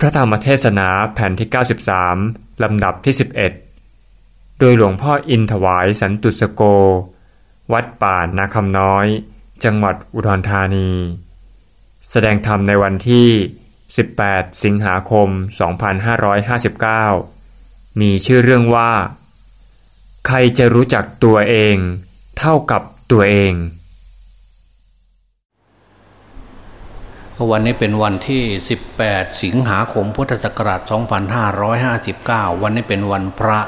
พระธรรมเทศนาแผ่นที่ 93 ลำดับที่ 11 โดยหลวงพ่ออินถวายสันตุสโก วัดป่านาคำน้อย จังหวัดอุดรธานี แสดงธรรมในวันที่ 18 สิงหาคม 2559 มีชื่อเรื่องว่า ใครจะรู้จักตัวเอง เท่ากับตัวเอง วันนี้เป็นวันที่ 18 สิงหาคมพุทธศักราช 2559 วันนี้เป็นวันพระ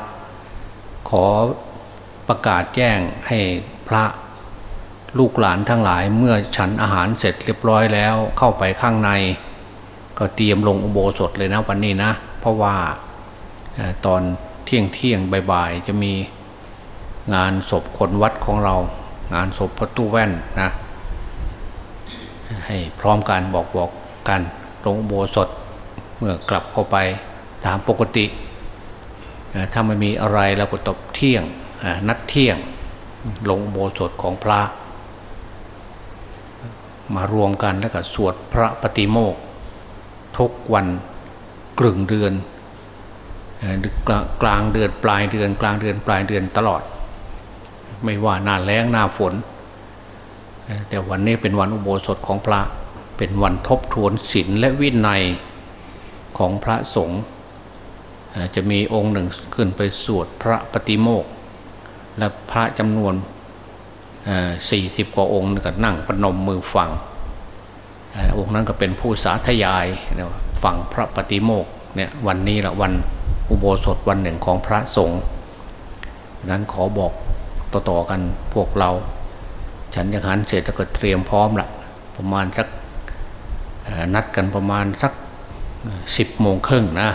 ขอประกาศแจ้งให้พระลูกหลานทั้งหลายเมื่อฉันอาหารเสร็จเรียบร้อยแล้วเข้าไปข้างใน ก็เตรียมลงอุโบสถเลยนะวันนี้นะ เพราะว่าตอนเที่ยงเที่ยงบ่ายๆจะมีงานศพคนวัดของเรา งานศพพระตู้แว่นนะ ให้พร้อมกันบอกบอกกันลงโบสถเมื่อกลับเข้าไปตามปกติ ถ้าไม่มีอะไรเราก็ตบเที่ยงนัดเที่ยงลงโบสถของพระ มารวมกันแล้วก็สวดพระปฏิโมกทุกวันกลึงเดือนกลางเดือนปลายเดือน กลางเดือนปลายเดือนตลอด ไม่ว่าหน้าแล้งหน้าฝน แต่วันนี้เป็นวันอุโบสถของพระเป็นวันทบทวนศีลและวินัยของพระสงฆ์จะมีองค์หนึ่งขึ้นไปสวดพระปฏิโมกและพระจำนวนสี่สิบกว่าองค์ก็นั่งประนมมือฟังองค์นั้นก็เป็นผู้สาธยายฟังพระปฏิโมกเนี่ยวันนี้ละวันอุโบสถวันหนึ่งของพระสงฆ์นั้นขอบอกต่อๆกันพวกเรา ฉันยังหันเสร็จแล้วก็เตรียมพร้อมละประมาณสักนัดกันประมาณสักสิบโมงครึ่งนะ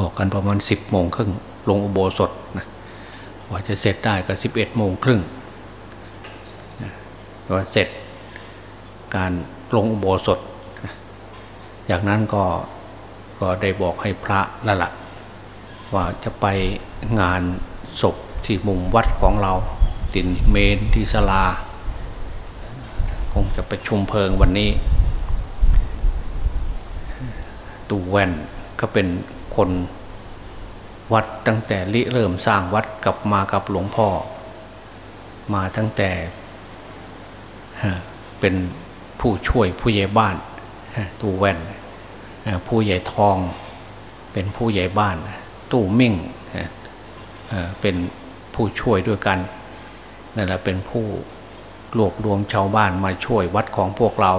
บอกกันประมาณสิบโมงครึ่งลงอุโบสถนะว่าจะเสร็จได้ก็สิบเอ็ดโมงครึ่งว่าเสร็จการลงอุโบสถ จากนั้นก็ก็ได้บอกให้พระละละว่าจะไปงานศพที่มุมวัดของเรา ตินเมนที่สลา คงจะไปชุมเพลิงวันนี้ ตูแวนก็เป็นคนวัดตั้งแต่ริเริ่มสร้างวัดกลับมากับหลวงพ่อ มาตั้งแต่เป็นผู้ช่วยผู้ใหญ่บ้านตูแวนผู้ใหญ่ทอง เป็นผู้ใหญ่บ้าน ตู้มิ่งเป็นผู้ช่วยด้วยกัน นั่นแหละเป็นผู้รวบรวมชาวบ้านมาช่วยวัดของพวกเรา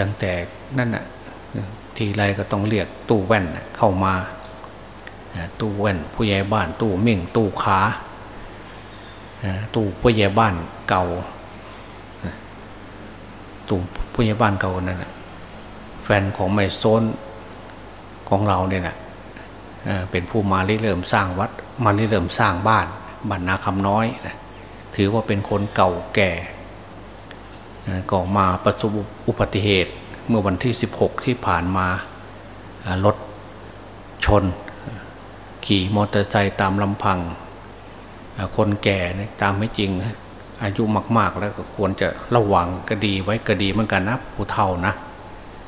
ตั้งแต่นั่นน่ะทีไรก็ต้องเรียกตู้แว่นเข้ามาตู้แว่นผู้ใหญ่บ้านตู้มิ่งตู้ขาตู้ผู้ใหญ่บ้านเก่าตู้ผู้ใหญ่บ้านเก่านั่นแหะแฟนของไมโซนของเราเนี่ยนะเป็นผู้มาริเริ่มสร้างวัดมาริเริ่มสร้างบ้าน บรรณาคำน้อยนะถือว่าเป็นคนเก่าแก่ก็มาประสบอุบัติเหตุเมื่อวันที่ 16 ที่ผ่านมารถชน ขี่มอเตอร์ไซค์ตามลำพัง คนแก่ตามไม่จริง อายุมาก ๆ แล้วก็ควรจะระวังก็ดีไว้ก็ดีเหมือนกันนะผู้เฒ่านะ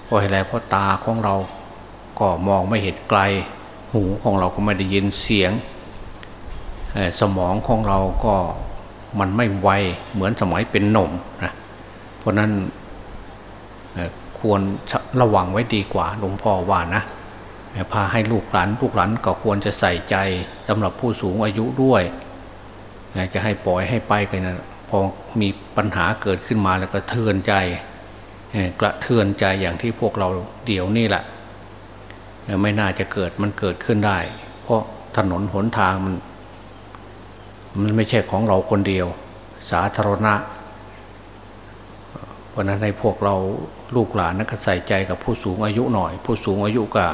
เพราะอะไรเพราะตาของเราก็มองไม่เห็นไกล หูของเราก็ไม่ได้ยินเสียง สมองของเราก็มันไม่ไวเหมือนสมัยเป็นหนุ่มนะเพราะนั้นควรระวังไว้ดีกว่าหลวงพ่อว่านะพาให้ลูกหลานลูกหลานก็ควรจะใส่ใจสำหรับผู้สูงอายุด้วยจะให้ปล่อยให้ไปกันนะพอมีปัญหาเกิดขึ้นมาแล้วก็เทือนใจกระเทือนใจอย่างที่พวกเราเดี๋ยวนี่แหละไม่น่าจะเกิดมันเกิดขึ้นได้ เพราะถนนหนทางมัน มันไม่ใช่ของเราคนเดียว สาธารณะเพราะนั้นในพวกเราลูกหลานนักใส่ใจกับผู้สูงอายุหน่อย ผู้สูงอายุก็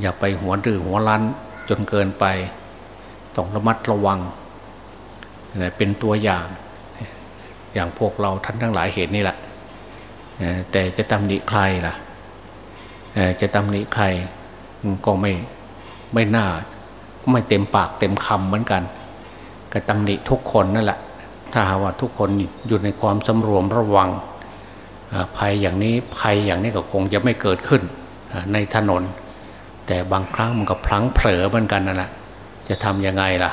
อย่าไปหัวดื้อหัวรั้นจนเกินไปต้องระมัดระวังเป็นตัวอย่าง อย่างพวกเราท่านทั้งหลายเห็นนี่แหละแต่จะตำหนิใครล่ะจะตำหนิใครก็ไม่ไม่น่าไม่เต็มปากเต็มคำเหมือนกัน กระตำหนิทุกคนนั่นแหละถ้าหาว่าทุกคนอยู่ในความสำรวมระวังภัยอย่างนี้ภัยอย่างนี้ก็คงจะไม่เกิดขึ้นในถนน แต่บางครั้งมันก็พลั้งเผลอเหมือนกันนั่นแหละจะทำยังไงล่ะ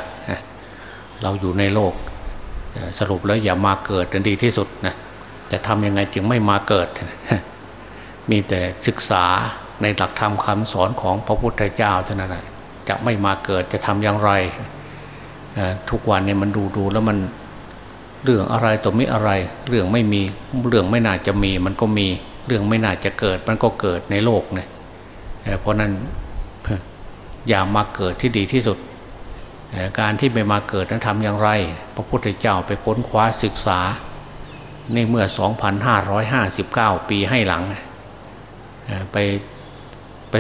เราอยู่ในโลกสรุปแล้วอย่ามาเกิดดีที่สุดนะจะทำยังไงจึงไม่มาเกิด มีแต่ศึกษาในหลักธรรมคำสอนของพระพุทธเจ้าเท่านั้นจะไม่มาเกิดจะทำอย่างไร ทุกวันเนี่ยมันดูดูแล้วมันเรื่องอะไรตัวไม่อะไร เรื่องไม่มีเรื่องไม่น่าจะมี มันก็มีเรื่องไม่น่าจะเกิด มันก็เกิดในโลกเนี่ยเพราะนั้นอย่ามาเกิดที่ดีที่สุด การที่ไม่มาเกิดนั้นทำอย่างไร พระพุทธเจ้าไปค้นคว้าศึกษา ในเมื่อ 2,559 ปีให้หลัง ไปไป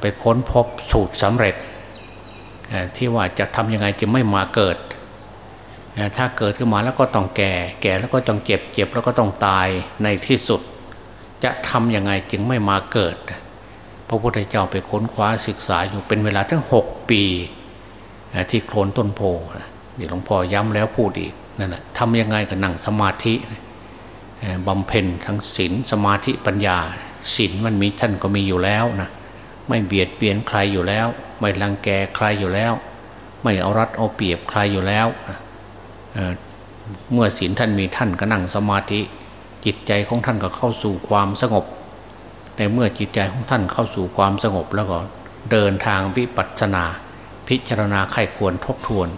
ไปค้นพบสูตรสำเร็จ ที่ว่าจะทำยังไงจะไม่มาเกิด ถ้าเกิดขึ้นมาแล้วก็ต้องแก่ แก่แล้วก็ต้องเจ็บ เจ็บแล้วก็ต้องตายในที่สุด จะทำยังไงจึงไม่มาเกิด พระพุทธเจ้าไปค้นคว้าศึกษาอยู่เป็นเวลาทั้งหกปีที่โคลนต้นโพนี่หลวงพ่อย้ำแล้วพูดอีกนั่นแหละทำยังไงกับนั่งสมาธิบำเพ็ญทั้งศีลสมาธิปัญญาศีลมันมีท่านก็มีอยู่แล้วนะไม่เบียดเบียนใครอยู่แล้ว ไม่รังแกใครอยู่แล้ว ไม่เอารัดเอาเปรียบใครอยู่แล้วเมื่อศีลท่านมีท่านก็นั่งสมาธิ จิตใจของท่านก็เข้าสู่ความสงบ ในเมื่อจิตใจของท่านเข้าสู่ความสงบแล้วก็เดินทางวิปัสสนา พิจารณาไข้ควรทบทวน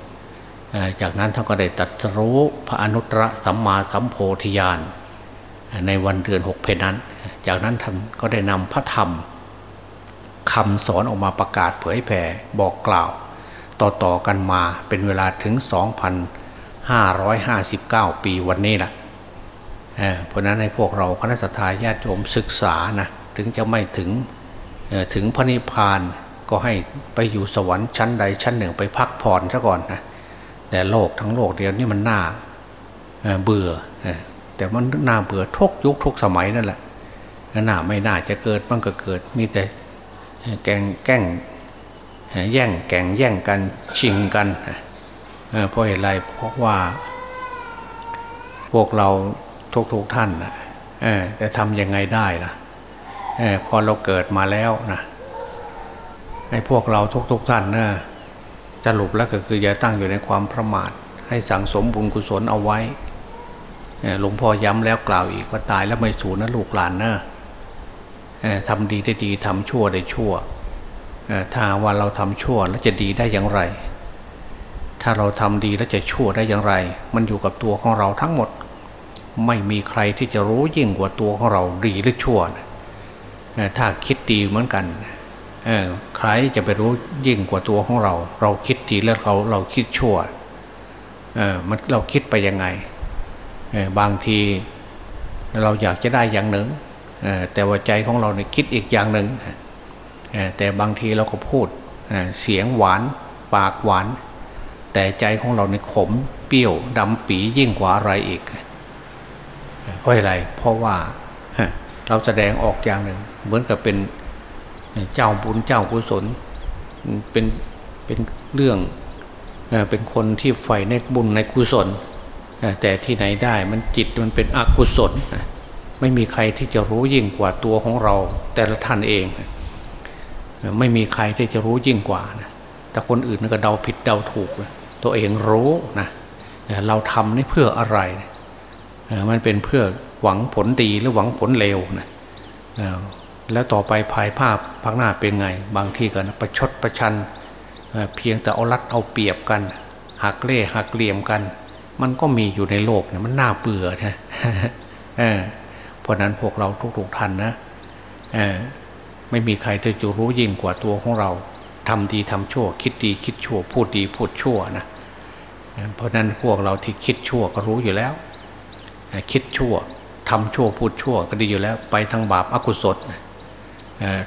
จากนั้นท่านก็ได้ตัดรู้พระอนุตตรสัมมาสัมโพธิญาณในวันเดือนหกเพนนั้น จากนั้นท่านก็ได้นำพระธรรม คำสอนออกมาประกาศเผยแผ่บอกกล่าว ต่อๆกันมาเป็นเวลาถึง 2,559 ปีวันนี้แหละเพราะนั้นในพวกเราคณะสัตยาญาติโยมศึกษานะถึงจะไม่ถึงถึงพระนิพพานก็ให้ไปอยู่สวรรค์ชั้นใดชั้นหนึ่งไปพักผ่อนซะก่อนนะแต่โลกทั้งโลกเดียวนี่มันน่าเบื่อแต่มันน่าเบื่อทุกยุคทุกสมัยนั่นแหละน่าไม่น่าจะเกิดมันก็เกิดมีแต่ แกงแก่งแย่งแก่งแย่งกันชิงกันเพราะเหตุไรเพราะว่า พวกเราทุกทุกท่านนะแต่ทำยังไงได้ล่ะพอเราเกิดมาแล้วนะให้พวกเราทุกทุกท่านนะสรุปแล้วก็คืออย่าตั้งอยู่ในความประมาท ให้สั่งสมบุญกุศลเอาไว้หลวงพ่อย้ำแล้วกล่าวอีกว่าตายแล้วไม่สูญนะลูกหลานนะ ทำดีได้ดีทำชั่วได้ชั่วถ้าว่าเราทำชั่วแล้วจะดีได้อย่างไร ถ้าเราทำดีแล้วจะชั่วได้อย่างไร มันอยู่กับตัวของเราทั้งหมด ไม่มีใครที่จะรู้ยิ่งกว่าตัวของเราดีหรือชั่วถ้าคิดดีเหมือนกันใครจะไปรู้ยิ่งกว่าตัวของเรา เราคิดดีแล้วเขาเราคิดชั่วมันเราคิดไปยังไงบางทีเราอยากจะได้อย่างหนึ่ง แต่ว่าใจของเราเนี่ยคิดอีกอย่างหนึ่งแต่บางทีเราก็พูดเสียงหวานปากหวาน แต่ใจของเราเนี่ยขมเปรี้ยวดำปียิ่งกว่าอะไรอีกเพราะอะไรเพราะว่าเราแสดงออกอย่างหนึ่ง เหมือนกับเป็นเจ้าบุญเจ้ากุศลเป็นเป็นเรื่องเป็นคนที่ใฝ่ในบุญในกุศลแต่ที่ไหนได้มันจิตมันเป็นอกุศล ไม่มีใครที่จะรู้ยิ่งกว่าตัวของเรา แต่ละท่านเอง ไม่มีใครที่จะรู้ยิ่งกว่านะแต่คนอื่นก็เดาผิดเดาถูก ตัวเองรู้นะเราทำนี่เพื่ออะไร มันเป็นเพื่อหวังผลดีหรือหวังผลเลวนะแล้วต่อไปภายภาพพักหน้าเป็นไง บางทีกันประชดประชัน เพียงแต่เอารัดเอาเปรียบกัน หักเล่หักเหลี่ยมกัน มันก็มีอยู่ในโลกเนี่ยมันน่าเบื่อนะ เพราะนั้นพวกเราทุกๆท่านนะไม่มีใครที่จะรู้ยิ่งกว่าตัวของเราทำดีทำชั่ว คิดดีคิดชั่ว พูดดีพูดชั่วนะเพราะนั้นพวกเราที่คิดชั่วก็รู้อยู่แล้ว คิดชั่วทำชั่วพูดชั่วก็ดีอยู่แล้ว ไปทางบาปอกุศล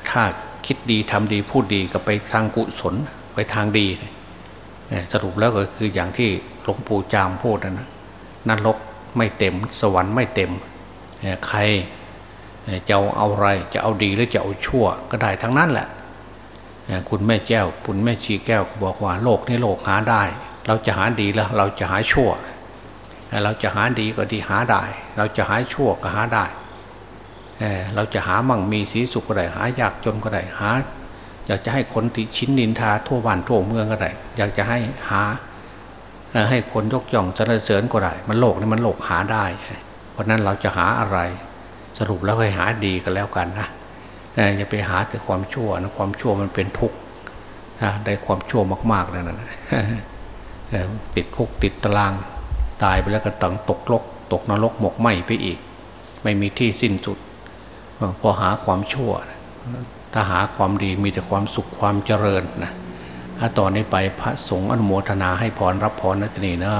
ถ้าคิดดีทำดีพูดดีก็ไปทางกุศลไปทางดีสรุปแล้วก็คืออย่างที่หลวงปู่จามพูดนะนรกไม่เต็ม สวรรค์ไม่เต็ม ใครจะเอาอะไรจะเอาดีหรือจะเอาชั่ว ก็ได้ทั้งนั้นแหละคุณแม่แก้วคุณแม่ชีแก้วบอกว่าโลกนี้โลกหาได้ เราจะหาดีแล้วเราจะหาชั่ว เราจะหาดีก็ดีหาได้ เราจะหาชั่วก็หาได้ เราจะหามั่งมีสีสุขก็ได้หายากจนก็ได้หา อยากจะให้คนติชิ้นนินทาทั่วบ้านทั่วเมืองก็ได้ อยากจะให้หาให้คนยกย่องสรรเสริญก็ได้ มันโลกนี่มันโลกหาได้ ราะนั้นเราจะหาอะไร สรุปแล้วให้หาดีกันแล้วกันนะอย่าไปหาแต่ความชั่วนะความชั่วมันเป็นทุกข์ได้ความชั่วมากๆแล้วนะติดคุกติดตารางตายไปแล้วก็ต้องตกลก ตกนรกหมกไหมไปอีก ไม่มีที่สิ้นสุด พอหาความชั่ว ถ้าหาความดีมีแต่ความสุขความเจริญนะถ้าต่อนนี้ไปพระสงฆ์อนุโมทนาให้พรรับพรนัตนีเนาะ